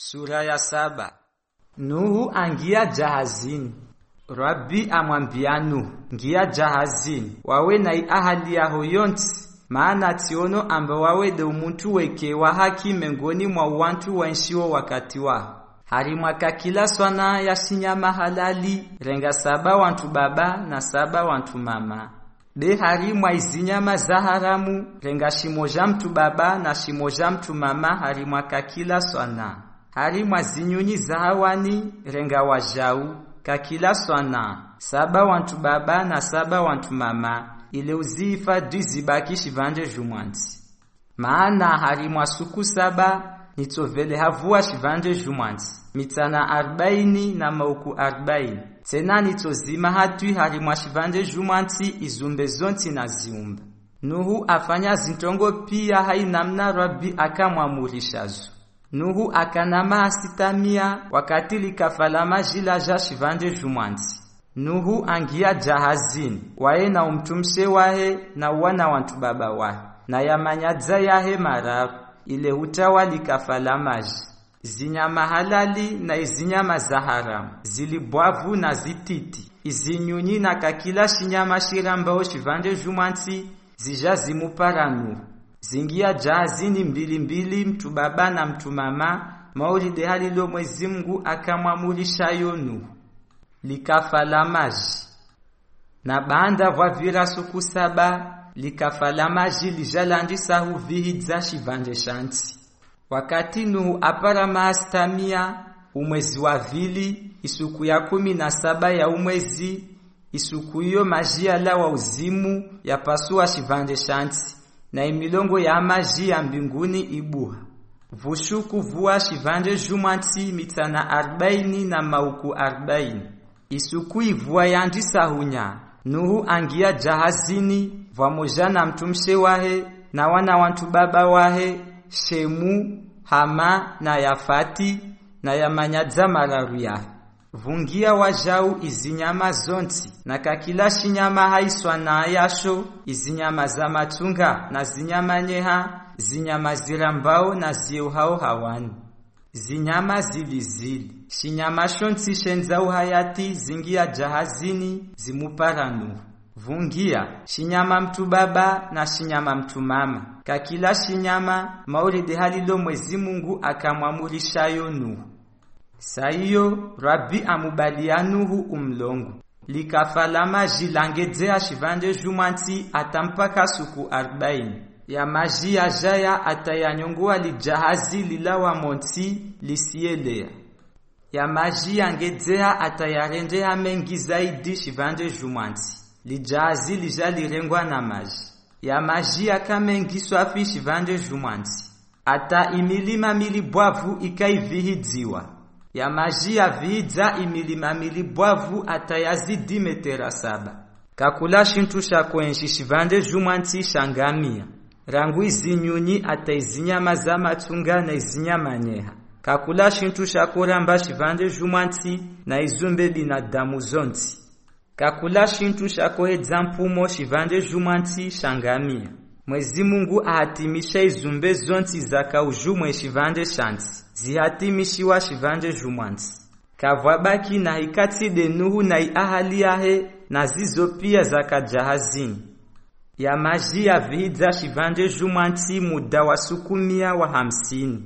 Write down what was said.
Sura ya saba. Nuhu angia jahazini. Rabbi amwambia Nuhu, ngia jahazini wawe na ahali yaho yonsi maana tiono amba wawede umuntu weke wa haki mengoni mwa wantu wanshiwo wakati waho harimwaka kila swana ya shinyama halali renga saba wantu baba na saba wantu mama. Be harimwa izinyama za haramu renga shimoja mtu baba na shimoja mtu mama harimwaka kila swana harimwa zinyunyi za hawani renga wajau kakila swana saba wantu baba na saba wantu mama ile uzifa dizibaki shivanje jumwanzi. Maana harimwa suku saba nitsovele havua shivanje jumwanzi. Mitsana arbaini na mauku arbaini. Tena nitsozima hatwi harimwa shivanje jumwanzi izumbe zonti na ziumba nuhu afanya zintongo pia hai namna rabbi akamwamurishazo nuhu akanama asitamia wakati likafalama jila ja shivande jumwanzi nuhu angia jahazini waye na umtumshe wahe na wana wantu baba wahe na yamanyadza yahe mararu. Ile utawa likafalamaji zinyama halali na izinyama za haramu zilibwavu na zititi. Izinyunyi na kakila shinyama shirambao shivande jumwanzi zija zimupara nuhu zingia jazini mbili mbili mtu baba na mtu mama. Maulidi halilo mwezi Mungu akamwamulisha yonu. Likafala maji. Na banda vwavira suku saba likafala maji lijalandisa huvihidza shivanje shanti. Wakati nuhu apara maastamia umwezi wa vili isuku ya kumi na saba ya umwezi isuku iyo majiala wa uzimu yapasua shivanje shanti na imilongo ya maji ya mbinguni ibuha. Vushuku vua shivanje jumwanti mitsana arbaini na mauku arbaini. Isuku ivua yandi sahunya nuhu angia jahazini vwamoja na mtumshe wahe na wana wantu baba wahe shemu hama na yafati na yamanyadza mararu yahe vungia wajau izinyama zonti. Na kakila shinyama haiswa na yasho izinyama za matunga na zinyama nyeha zinyama zirambao na zieuhao hawani. Zinyama zili zili. Shinyama shonti shenza uhayati zingia jahazini zimupara nuhu vungia. Shinyama mtu baba na shinyama mtu mama. Kakila shinyama maulidi halilo mwezi Mungu akamwamurishayo nuhu saiyo rabi amubalianuhu umlongo likafalama jilangedzea shivande jumanti atampaka suku arbaini. Ya maji ya jaya atayanyongua lijahazi lilawa monti lisielea. Ya maji yangedzea atayarendea mengi zaidi shivande jumanti. Lijahazi lijalirengwa na maji. Ya maji yakamengi swafi shivande jumanti. Ata imilima milibwavu ikaivihidziwa ya maji ya vidza imilima milibwavu atayazidi metera saba. Kakula shintu sha kwenshi shivande jumwanti shangamia rangu izinyunyi ata izinyama za matsunga na izinyama nyeha kakula shintu sha koramba shivande jumwanti na izumbe binadamu zonti. Kakula shintu sha shakohedza mpumo shivande jumwanti shangamia mwezi mungu ahatimisha izumbe zonti zakaujumwe shivande shanti. Zihatimishiwa shivande jumwanti. Kavwabaki na hikatside nuhu na iahali yahe na zizo pia zakajahazini ya maji ya vidza shivande jumwanti muda wa sukumia wa hamsini